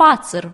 пацер